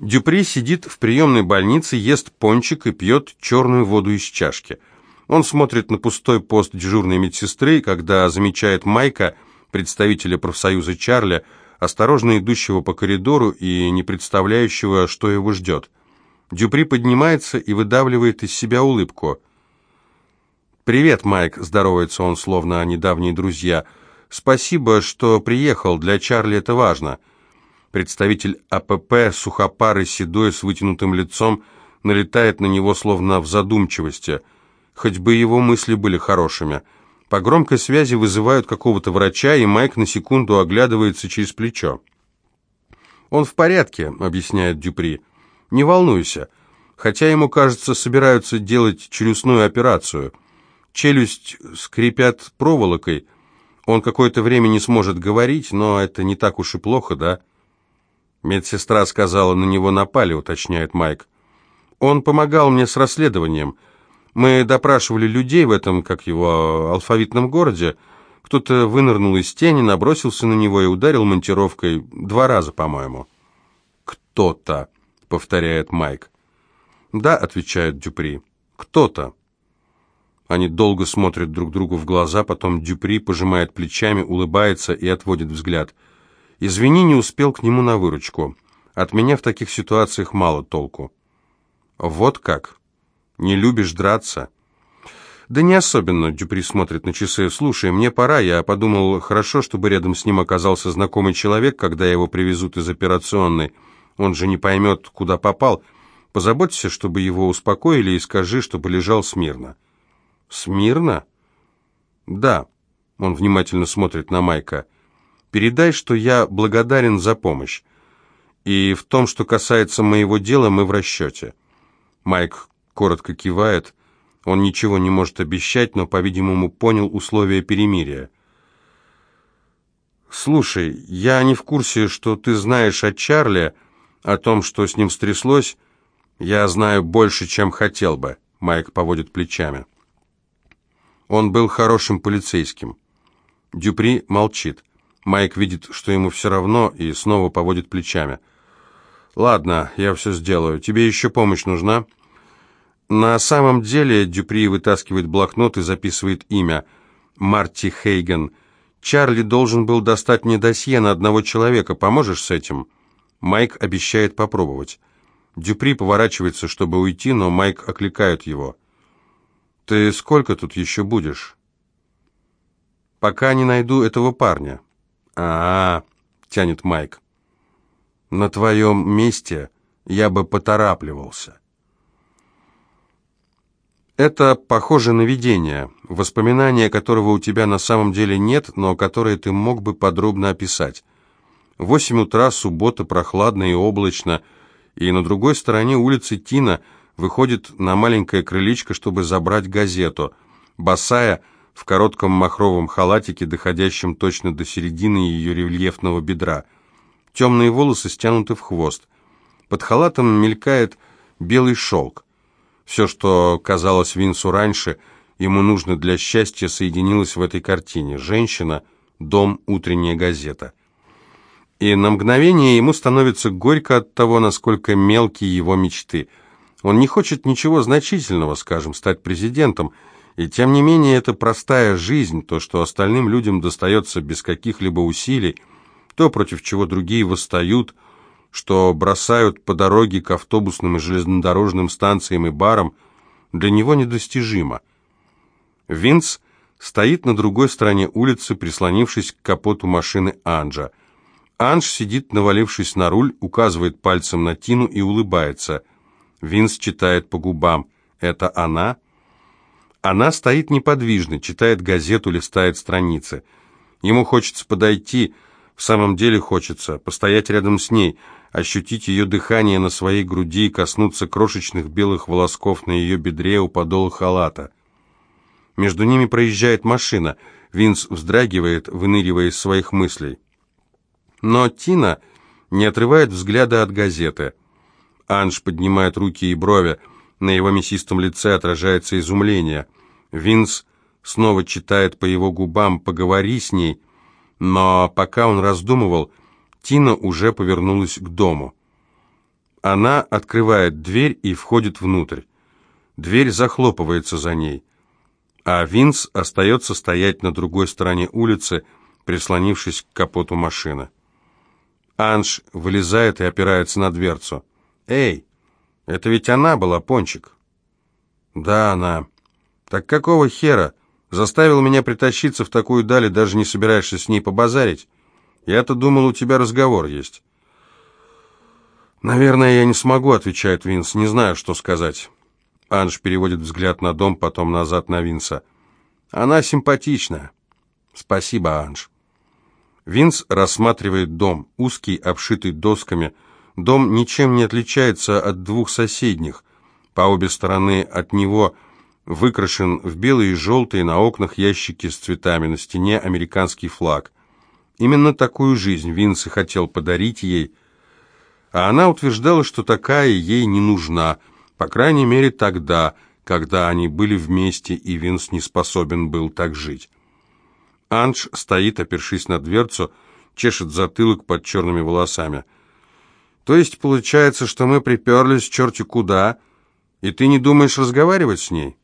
Дюпри сидит в приемной больнице, ест пончик и пьет черную воду из чашки. Он смотрит на пустой пост дежурной медсестры, когда замечает Майка, представителя профсоюза Чарли, осторожно идущего по коридору и не представляющего, что его ждет. Дюпри поднимается и выдавливает из себя улыбку. «Привет, Майк», — здоровается он, словно недавние друзья. «Спасибо, что приехал, для Чарли это важно». Представитель АПП, сухопарый, седой, с вытянутым лицом, налетает на него, словно в задумчивости. Хоть бы его мысли были хорошими. По громкой связи вызывают какого-то врача, и Майк на секунду оглядывается через плечо. «Он в порядке», — объясняет Дюпри. «Не волнуйся. Хотя ему, кажется, собираются делать челюстную операцию. Челюсть скрипят проволокой. Он какое-то время не сможет говорить, но это не так уж и плохо, да?» Медсестра сказала, на него напали, уточняет Майк. «Он помогал мне с расследованием». Мы допрашивали людей в этом, как его, алфавитном городе. Кто-то вынырнул из тени, набросился на него и ударил монтировкой два раза, по-моему. «Кто-то», — повторяет Майк. «Да», — отвечает Дюпри, — «кто-то». Они долго смотрят друг другу в глаза, потом Дюпри пожимает плечами, улыбается и отводит взгляд. «Извини, не успел к нему на выручку. От меня в таких ситуациях мало толку». «Вот как?» Не любишь драться?» «Да не особенно», — Дюпри смотрит на часы. «Слушай, мне пора. Я подумал, хорошо, чтобы рядом с ним оказался знакомый человек, когда его привезут из операционной. Он же не поймет, куда попал. Позаботься, чтобы его успокоили, и скажи, чтобы лежал смирно». «Смирно?» «Да». Он внимательно смотрит на Майка. «Передай, что я благодарен за помощь. И в том, что касается моего дела, мы в расчете». Майк коротко кивает. Он ничего не может обещать, но, по-видимому, понял условия перемирия. «Слушай, я не в курсе, что ты знаешь о Чарли, о том, что с ним стряслось. Я знаю больше, чем хотел бы», — Майк поводит плечами. Он был хорошим полицейским. Дюпри молчит. Майк видит, что ему все равно, и снова поводит плечами. «Ладно, я все сделаю. Тебе еще помощь нужна?» На самом деле Дюпри вытаскивает блокнот и записывает имя. Марти Хейген. Чарли должен был достать мне досье на одного человека. Поможешь с этим? Майк обещает попробовать. Дюпри поворачивается, чтобы уйти, но Майк окликает его. «Ты сколько тут еще будешь?» «Пока не найду этого парня». «А-а-а», тянет Майк. «На твоем месте я бы поторапливался». Это похоже на видение, воспоминания которого у тебя на самом деле нет, но которое ты мог бы подробно описать. Восемь утра, суббота, прохладно и облачно, и на другой стороне улицы Тина выходит на маленькое крылечко, чтобы забрать газету. Босая, в коротком махровом халатике, доходящем точно до середины ее рельефного бедра. Темные волосы стянуты в хвост. Под халатом мелькает белый шелк. Все, что казалось Винсу раньше, ему нужно для счастья, соединилось в этой картине. Женщина, дом, утренняя газета. И на мгновение ему становится горько от того, насколько мелкие его мечты. Он не хочет ничего значительного, скажем, стать президентом, и тем не менее это простая жизнь, то, что остальным людям достается без каких-либо усилий, то, против чего другие восстают – что бросают по дороге к автобусным и железнодорожным станциям и барам, для него недостижимо. Винс стоит на другой стороне улицы, прислонившись к капоту машины Анджа. Анж сидит, навалившись на руль, указывает пальцем на Тину и улыбается. Винс читает по губам. «Это она?» Она стоит неподвижно, читает газету, листает страницы. Ему хочется подойти, в самом деле хочется, постоять рядом с ней – ощутить ее дыхание на своей груди и коснуться крошечных белых волосков на ее бедре у подола халата. Между ними проезжает машина. Винс вздрагивает, выныривая из своих мыслей. Но Тина не отрывает взгляда от газеты. Анж поднимает руки и брови. На его мясистом лице отражается изумление. Винс снова читает по его губам «поговори с ней», но пока он раздумывал, Тина уже повернулась к дому. Она открывает дверь и входит внутрь. Дверь захлопывается за ней, а Винс остается стоять на другой стороне улицы, прислонившись к капоту машины. Анж вылезает и опирается на дверцу. «Эй, это ведь она была, Пончик?» «Да, она. Так какого хера? Заставил меня притащиться в такую даль и даже не собираешься с ней побазарить? Я-то думал, у тебя разговор есть». «Наверное, я не смогу», — отвечает Винс. «Не знаю, что сказать». Анж переводит взгляд на дом, потом назад на Винса. «Она симпатичная». «Спасибо, Анж». Винс рассматривает дом, узкий, обшитый досками. Дом ничем не отличается от двух соседних. По обе стороны от него выкрашен в белые и желтые на окнах ящики с цветами, на стене американский флаг. Именно такую жизнь Винс и хотел подарить ей, а она утверждала, что такая ей не нужна, по крайней мере тогда, когда они были вместе, и Винс не способен был так жить. Анж стоит, опершись на дверцу, чешет затылок под черными волосами. «То есть получается, что мы приперлись черти куда, и ты не думаешь разговаривать с ней?»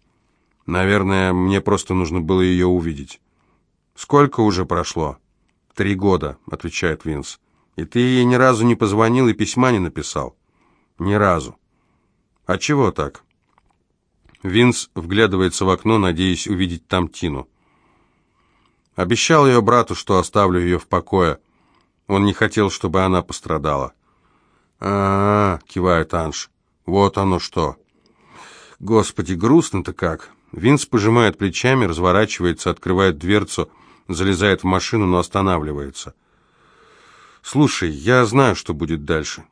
«Наверное, мне просто нужно было ее увидеть». «Сколько уже прошло?» «Три года», — отвечает Винс. И ты ей ни разу не позвонил и письма не написал? Ни разу. А чего так? Винс вглядывается в окно, надеясь увидеть там Тину. Обещал ее брату, что оставлю ее в покое. Он не хотел, чтобы она пострадала. А, -а, -а кивает Анж. «Вот оно что!» «Господи, грустно-то как!» Винс пожимает плечами, разворачивается, открывает дверцу, залезает в машину, но останавливается. «Слушай, я знаю, что будет дальше».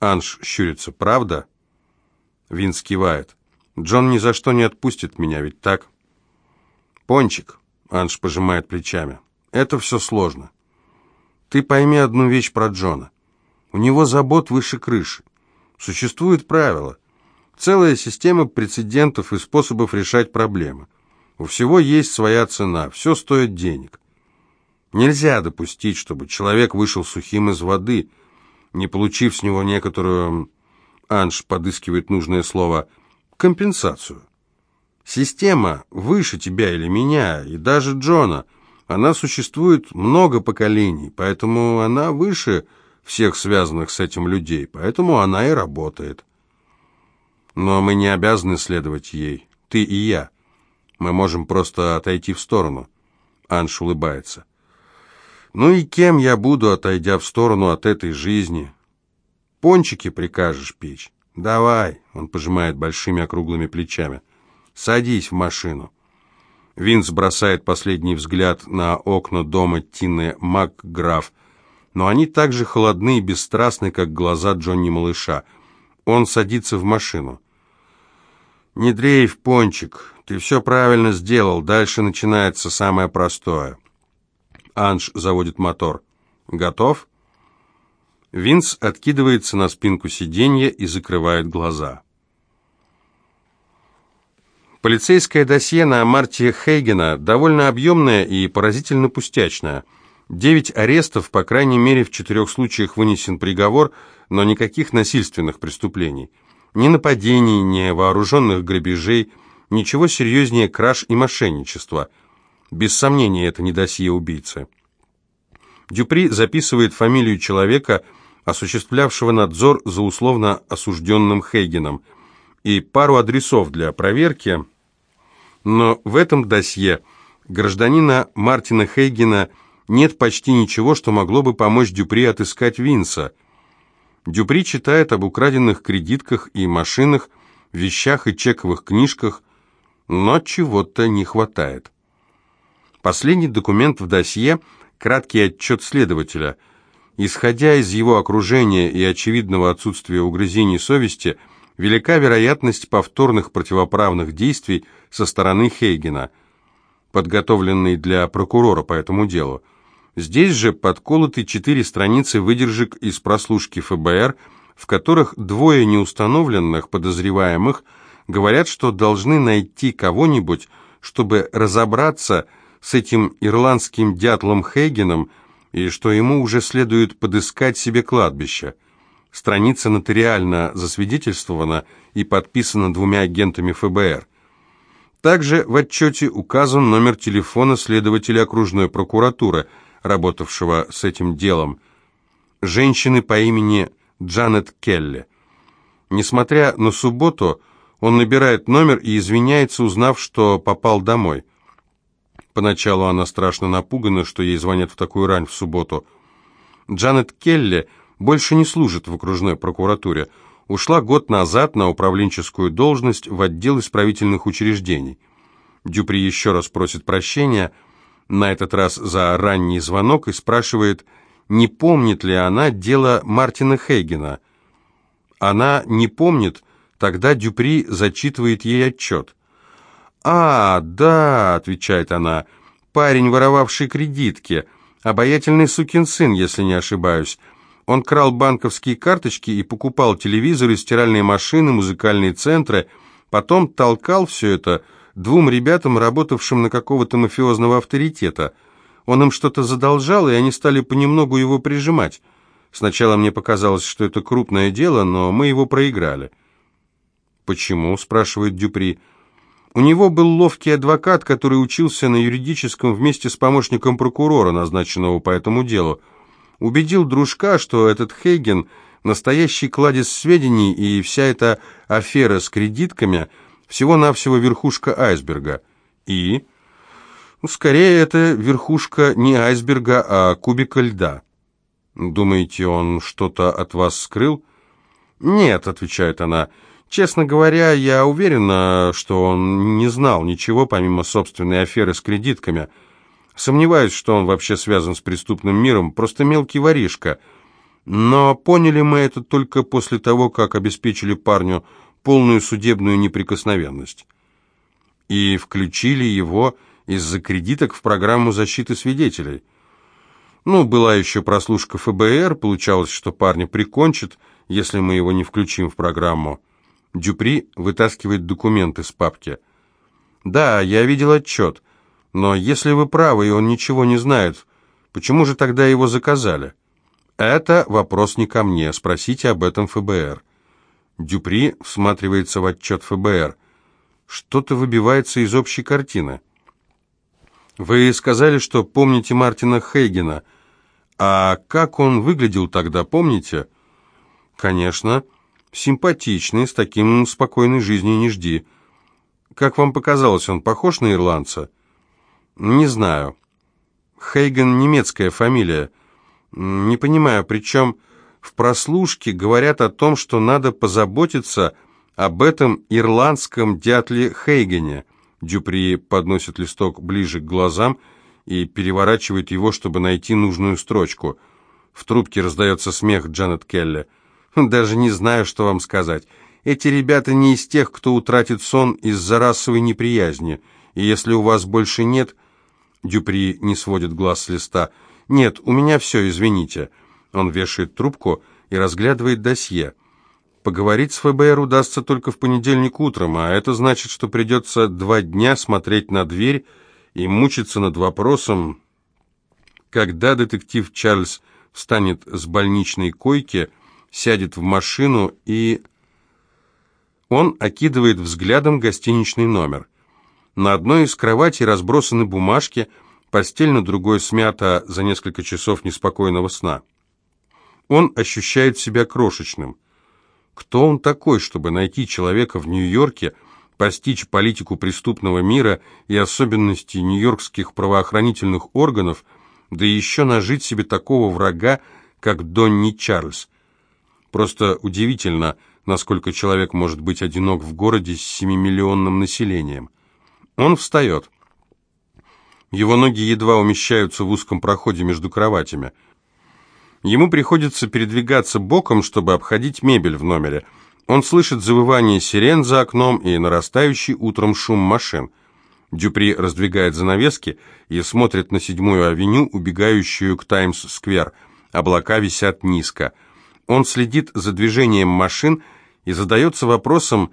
Анж щурится. «Правда?» Винс кивает. «Джон ни за что не отпустит меня, ведь так?» «Пончик», — Анж пожимает плечами, — «это все сложно. Ты пойми одну вещь про Джона. У него забот выше крыши. Существуют правила. Целая система прецедентов и способов решать проблемы. У всего есть своя цена, все стоит денег. Нельзя допустить, чтобы человек вышел сухим из воды, не получив с него некоторую, Анж подыскивает нужное слово, компенсацию. Система выше тебя или меня, и даже Джона. Она существует много поколений, поэтому она выше всех связанных с этим людей, поэтому она и работает. Но мы не обязаны следовать ей, ты и я. Мы можем просто отойти в сторону. Анж улыбается. Ну и кем я буду, отойдя в сторону от этой жизни? Пончики прикажешь печь? Давай, он пожимает большими округлыми плечами. Садись в машину. Винс бросает последний взгляд на окна дома Тины МакГраф, но они так же холодны и бесстрастны, как глаза Джонни-малыша. Он садится в машину. «Не дрейф, Пончик, ты все правильно сделал, дальше начинается самое простое». Анж заводит мотор. «Готов?» Винс откидывается на спинку сиденья и закрывает глаза. Полицейское досье на Марти Хейгена довольно объемное и поразительно пустячное. Девять арестов, по крайней мере в четырех случаях вынесен приговор, но никаких насильственных преступлений. Ни нападений, ни вооруженных грабежей, ничего серьезнее краж и мошенничества – без сомнения, это не досье убийцы. Дюпри записывает фамилию человека, осуществлявшего надзор за условно осужденным Хейгеном, и пару адресов для проверки, но в этом досье гражданина Мартина Хейгена нет почти ничего, что могло бы помочь Дюпри отыскать Винса. Дюпри читает об украденных кредитках и машинах, вещах и чековых книжках, но чего-то не хватает. Последний документ в досье – краткий отчет следователя. Исходя из его окружения и очевидного отсутствия угрызений совести, велика вероятность повторных противоправных действий со стороны Хейгена, подготовленный для прокурора по этому делу. Здесь же подколоты четыре страницы выдержек из прослушки ФБР, в которых двое неустановленных подозреваемых говорят, что должны найти кого-нибудь, чтобы разобраться с этим ирландским дятлом Хейгеном и что ему уже следует подыскать себе кладбище. Страница нотариально засвидетельствована и подписана двумя агентами ФБР. Также в отчете указан номер телефона следователя окружной прокуратуры, работавшего с этим делом, женщины по имени Джанет Келли. Несмотря на субботу, он набирает номер и извиняется, узнав, что попал домой. Поначалу она страшно напугана, что ей звонят в такую рань в субботу. Джанет Келли больше не служит в окружной прокуратуре. Ушла год назад на управленческую должность в отдел исправительных учреждений. Дюпри еще раз просит прощения, на этот раз за ранний звонок, и спрашивает, не помнит ли она дело Мартина Хейгена. Она не помнит, тогда Дюпри зачитывает ей отчет. «А, да», — отвечает она, — «парень, воровавший кредитки, обаятельный сукин сын, если не ошибаюсь». Он крал банковские карточки и покупал телевизоры, стиральные машины, музыкальные центры, потом толкал все это двум ребятам, работавшим на какого-то мафиозного авторитета. Он им что-то задолжал, и они стали понемногу его прижимать. Сначала мне показалось, что это крупное дело, но мы его проиграли. «Почему?» – спрашивает Дюпри. У него был ловкий адвокат, который учился на юридическом вместе с помощником прокурора, назначенного по этому делу. Убедил дружка, что этот Хейген – настоящий кладезь сведений, и вся эта афера с кредитками – всего-навсего верхушка айсберга. И? Ну, скорее, это верхушка не айсберга, а кубика льда. Думаете, он что-то от вас скрыл? Нет, отвечает она, – Честно говоря, я уверена, что он не знал ничего, помимо собственной аферы с кредитками. Сомневаюсь, что он вообще связан с преступным миром, просто мелкий воришка. Но поняли мы это только после того, как обеспечили парню полную судебную неприкосновенность. И включили его из-за кредиток в программу защиты свидетелей. Ну, была еще прослушка ФБР, получалось, что парня прикончат, если мы его не включим в программу. Дюпри вытаскивает документ из папки. «Да, я видел отчет. Но если вы правы, и он ничего не знает, почему же тогда его заказали?» «Это вопрос не ко мне. Спросите об этом ФБР». Дюпри всматривается в отчет ФБР. Что-то выбивается из общей картины. «Вы сказали, что помните Мартина Хейгена. А как он выглядел тогда, помните?» «Конечно. Симпатичный, с таким спокойной жизнью не жди. Как вам показалось, он похож на ирландца? Не знаю. Хейген немецкая фамилия. Не понимаю, причем в прослушке говорят о том, что надо позаботиться об этом ирландском дятле Хейгене. Дюпри подносит листок ближе к глазам и переворачивает его, чтобы найти нужную строчку. В трубке раздается смех Джанет Келли. Даже не знаю, что вам сказать. Эти ребята не из тех, кто утратит сон из-за расовой неприязни. И если у вас больше нет... Дюпри не сводит глаз с листа. «Нет, у меня все, извините». Он вешает трубку и разглядывает досье. Поговорить с ФБР удастся только в понедельник утром, а это значит, что придется два дня смотреть на дверь и мучиться над вопросом, когда детектив Чарльз встанет с больничной койки сядет в машину и... Он окидывает взглядом гостиничный номер. На одной из кроватей разбросаны бумажки, постель на другой смята за несколько часов неспокойного сна. Он ощущает себя крошечным. Кто он такой, чтобы найти человека в Нью-Йорке, постичь политику преступного мира и особенности нью-йоркских правоохранительных органов, да еще нажить себе такого врага, как Донни Чарльз, Просто удивительно, насколько человек может быть одинок в городе с семимиллионным населением. Он встает. Его ноги едва умещаются в узком проходе между кроватями. Ему приходится передвигаться боком, чтобы обходить мебель в номере. Он слышит завывание сирен за окном и нарастающий утром шум машин. Дюпри раздвигает занавески и смотрит на седьмую авеню, убегающую к Таймс-сквер. Облака висят низко. Он следит за движением машин и задается вопросом,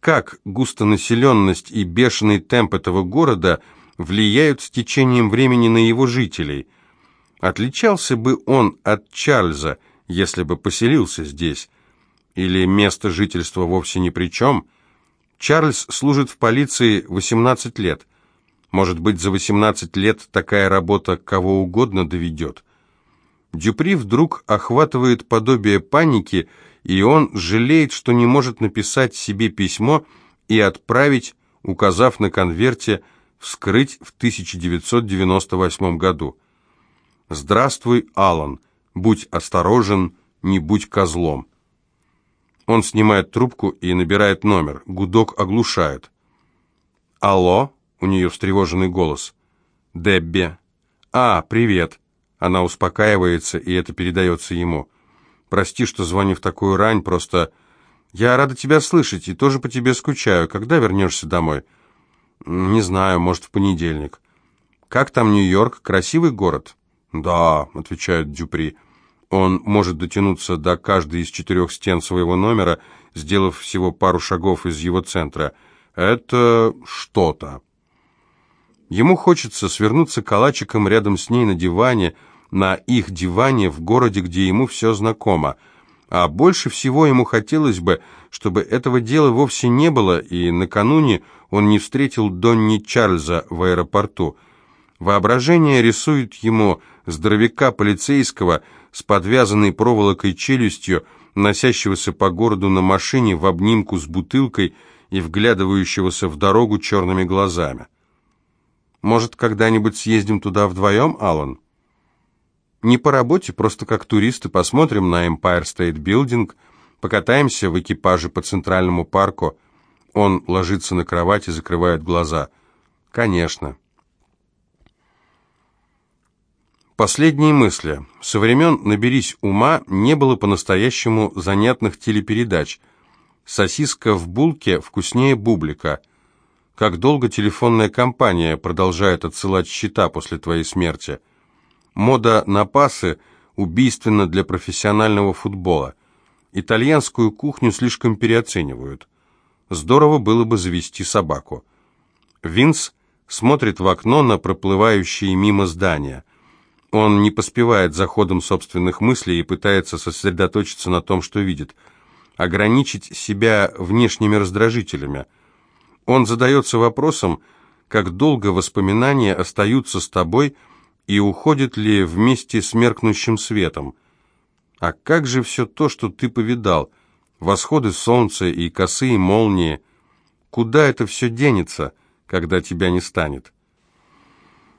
как густонаселенность и бешеный темп этого города влияют с течением времени на его жителей. Отличался бы он от Чарльза, если бы поселился здесь. Или место жительства вовсе ни при чем. Чарльз служит в полиции 18 лет. Может быть, за 18 лет такая работа кого угодно доведет. Дюпри вдруг охватывает подобие паники, и он жалеет, что не может написать себе письмо и отправить, указав на конверте «Вскрыть в 1998 году». «Здравствуй, Алан. Будь осторожен, не будь козлом». Он снимает трубку и набирает номер. Гудок оглушает. «Алло?» — у нее встревоженный голос. «Дебби». «А, привет». Она успокаивается, и это передается ему. «Прости, что звоню в такую рань, просто...» «Я рада тебя слышать и тоже по тебе скучаю. Когда вернешься домой?» «Не знаю, может, в понедельник». «Как там Нью-Йорк? Красивый город?» «Да», — отвечает Дюпри. Он может дотянуться до каждой из четырех стен своего номера, сделав всего пару шагов из его центра. Это что-то. Ему хочется свернуться калачиком рядом с ней на диване, на их диване в городе, где ему все знакомо. А больше всего ему хотелось бы, чтобы этого дела вовсе не было, и накануне он не встретил Донни Чарльза в аэропорту. Воображение рисует ему здоровяка полицейского с подвязанной проволокой челюстью, носящегося по городу на машине в обнимку с бутылкой и вглядывающегося в дорогу черными глазами. Может, когда-нибудь съездим туда вдвоем, Алан? Не по работе, просто как туристы посмотрим на Empire State Building, покатаемся в экипаже по Центральному парку. Он ложится на кровать и закрывает глаза. Конечно. Последние мысли. Со времен «Наберись ума» не было по-настоящему занятных телепередач. Сосиска в булке вкуснее бублика – как долго телефонная компания продолжает отсылать счета после твоей смерти? Мода на пасы убийственна для профессионального футбола. Итальянскую кухню слишком переоценивают. Здорово было бы завести собаку. Винс смотрит в окно на проплывающие мимо здания. Он не поспевает за ходом собственных мыслей и пытается сосредоточиться на том, что видит. Ограничить себя внешними раздражителями – он задается вопросом, как долго воспоминания остаются с тобой и уходят ли вместе с меркнущим светом. А как же все то, что ты повидал? Восходы солнца и косые молнии. Куда это все денется, когда тебя не станет?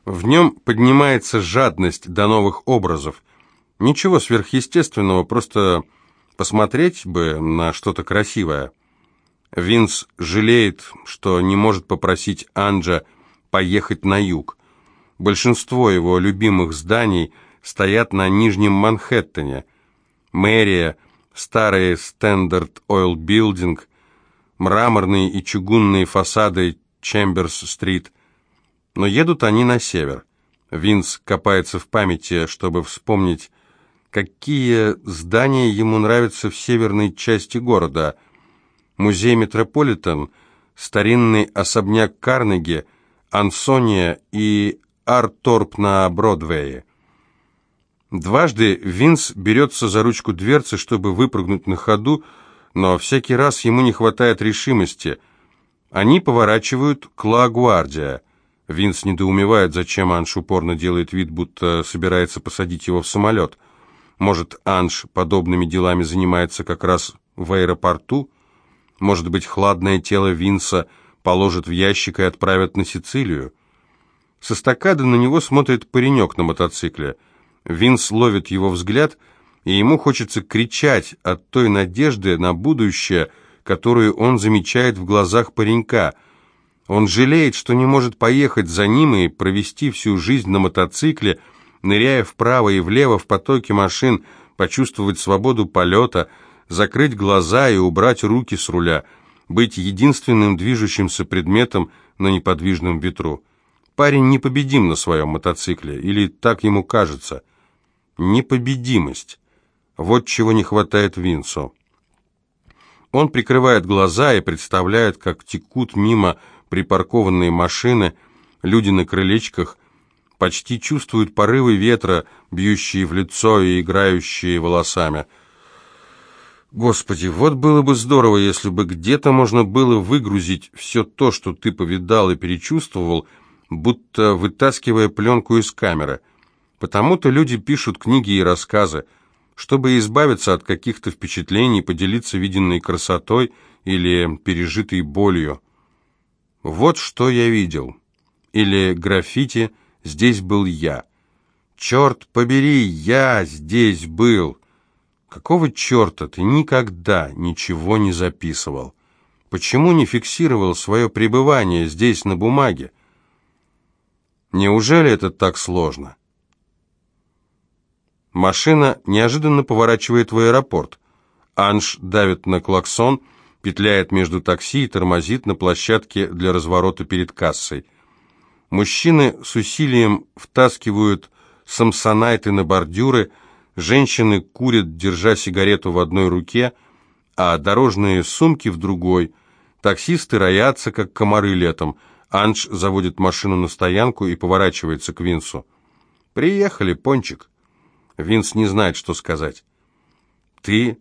В нем поднимается жадность до новых образов. Ничего сверхъестественного, просто посмотреть бы на что-то красивое. Винс жалеет, что не может попросить Анджа поехать на юг. Большинство его любимых зданий стоят на Нижнем Манхэттене. Мэрия, старый Стандард Ойл Билдинг, мраморные и чугунные фасады Чемберс-стрит. Но едут они на север. Винс копается в памяти, чтобы вспомнить, какие здания ему нравятся в северной части города – музей Метрополитен, старинный особняк Карнеги, Ансония и Апторп на Бродвее. Дважды Винс берется за ручку дверцы, чтобы выпрыгнуть на ходу, но всякий раз ему не хватает решимости. Они поворачивают к Ла-Гвардия. Винс недоумевает, зачем Анш упорно делает вид, будто собирается посадить его в самолет. Может, Анш подобными делами занимается как раз в аэропорту? Может быть, хладное тело Винса положат в ящик и отправят на Сицилию? Со стакады на него смотрит паренек на мотоцикле. Винс ловит его взгляд, и ему хочется кричать от той надежды на будущее, которую он замечает в глазах паренька. Он жалеет, что не может поехать за ним и провести всю жизнь на мотоцикле, ныряя вправо и влево в потоке машин, почувствовать свободу полета – закрыть глаза и убрать руки с руля, быть единственным движущимся предметом на неподвижном ветру. Парень непобедим на своем мотоцикле, или так ему кажется. Непобедимость. Вот чего не хватает Винсу. Он прикрывает глаза и представляет, как текут мимо припаркованные машины, люди на крылечках, почти чувствует порывы ветра, бьющие в лицо и играющие волосами. Господи, вот было бы здорово, если бы где-то можно было выгрузить все то, что ты повидал и перечувствовал, будто вытаскивая пленку из камеры. Потому-то люди пишут книги и рассказы, чтобы избавиться от каких-то впечатлений, поделиться виденной красотой или пережитой болью. Вот что я видел. Или граффити «Здесь был я». Черт побери, я здесь был. Какого черта ты никогда ничего не записывал? Почему не фиксировал свое пребывание здесь на бумаге? Неужели это так сложно? Машина неожиданно поворачивает в аэропорт. Анж давит на клаксон, петляет между такси и тормозит на площадке для разворота перед кассой. Мужчины с усилием втаскивают самсонайты на бордюры, женщины курят, держа сигарету в одной руке, а дорожные сумки в другой. Таксисты роятся, как комары летом. Анж заводит машину на стоянку и поворачивается к Винсу. «Приехали, Пончик». Винс не знает, что сказать. «Ты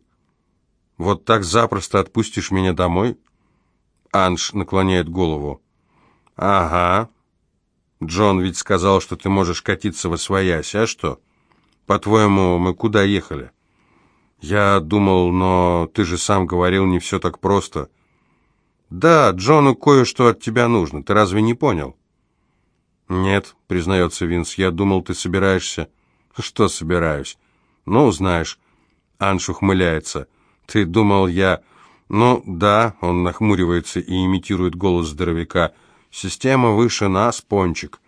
вот так запросто отпустишь меня домой?» Анж наклоняет голову. «Ага. Джон ведь сказал, что ты можешь катиться во своясь, а что? По-твоему, мы куда ехали?» «Я думал, но ты же сам говорил, не все так просто». «Да, Джону кое-что от тебя нужно, ты разве не понял?» «Нет», — признается Винс, — «я думал, ты собираешься...» «Что собираюсь?» «Ну, знаешь». Анш ухмыляется. «Ты думал, я...» «Ну, да», — он нахмуривается и имитирует голос здоровяка. «Система выше нас, Пончик».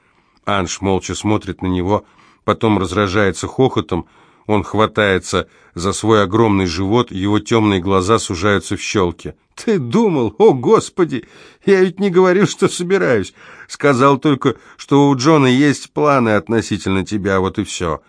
Анш молча смотрит на него, потом разражается хохотом. Он хватается за свой огромный живот, его темные глаза сужаются в щелки. «Ты думал? О, Господи! Я ведь не говорил, что собираюсь. Сказал только, что у Джона есть планы относительно тебя, вот и все».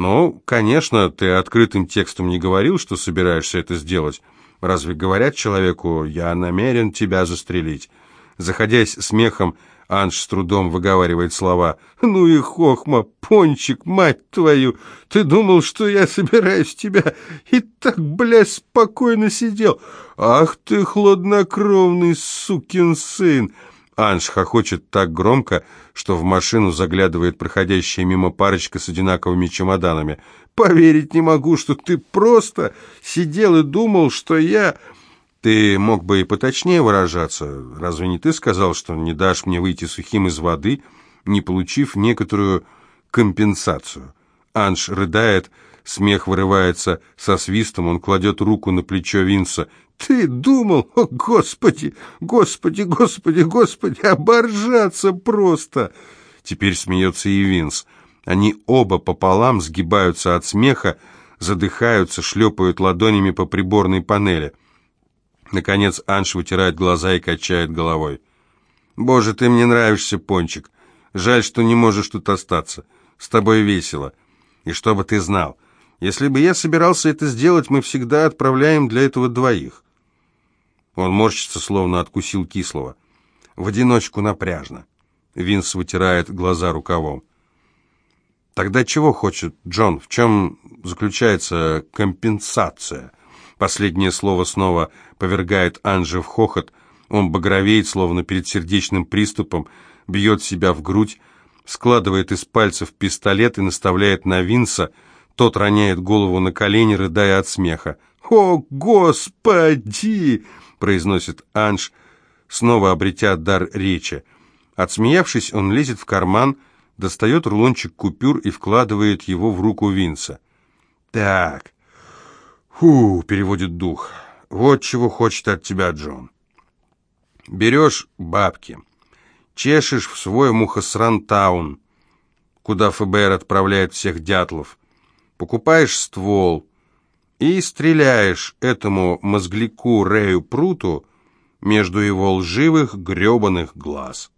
«Ну, конечно, ты открытым текстом не говорил, что собираешься это сделать. Разве говорят человеку, я намерен тебя застрелить?» Заходясь смехом, Анж с трудом выговаривает слова. «Ну и хохма, пончик, мать твою! Ты думал, что я собираюсь тебя и так, бля, спокойно сидел? Ах ты, хладнокровный сукин сын!» Анж хохочет так громко, что в машину заглядывает проходящая мимо парочка с одинаковыми чемоданами. «Поверить не могу, что ты просто сидел и думал, что я...» «Ты мог бы и поточнее выражаться. Разве не ты сказал, что не дашь мне выйти сухим из воды, не получив некоторую компенсацию?» Анж рыдает, смех вырывается со свистом, он кладет руку на плечо Винса. Ты думал, о, господи, господи, господи, господи, оборжаться просто. Теперь смеется и Винс. Они оба пополам сгибаются от смеха, задыхаются, шлепают ладонями по приборной панели. Наконец Анш вытирает глаза и качает головой. «Боже, ты мне нравишься, Пончик. Жаль, что не можешь тут остаться. С тобой весело. И чтобы ты знал, если бы я собирался это сделать, мы всегда отправляем для этого двоих. Он морщится, словно откусил кислого. В одиночку напряжно. Винс вытирает глаза рукавом. Тогда чего хочет Джон? В чем заключается компенсация? Последнее слово снова повергает Анжи в хохот. Он багровеет, словно перед сердечным приступом, бьет себя в грудь, складывает из пальцев пистолет и наставляет на Винса. Тот роняет голову на колени, рыдая от смеха. «О, Господи!» Произносит Анж, снова обретя дар речи. Отсмеявшись, он лезет в карман, достает рулончик купюр и вкладывает его в руку Винса. «Так, фу», — переводит дух, — «вот чего хочет от тебя Джон. Берешь бабки, чешешь в свой мухосрантаун, куда ФБР отправляет всех дятлов, покупаешь ствол, и стреляешь этому мозгляку Рэю Пруту между его лживых гребаных глаз.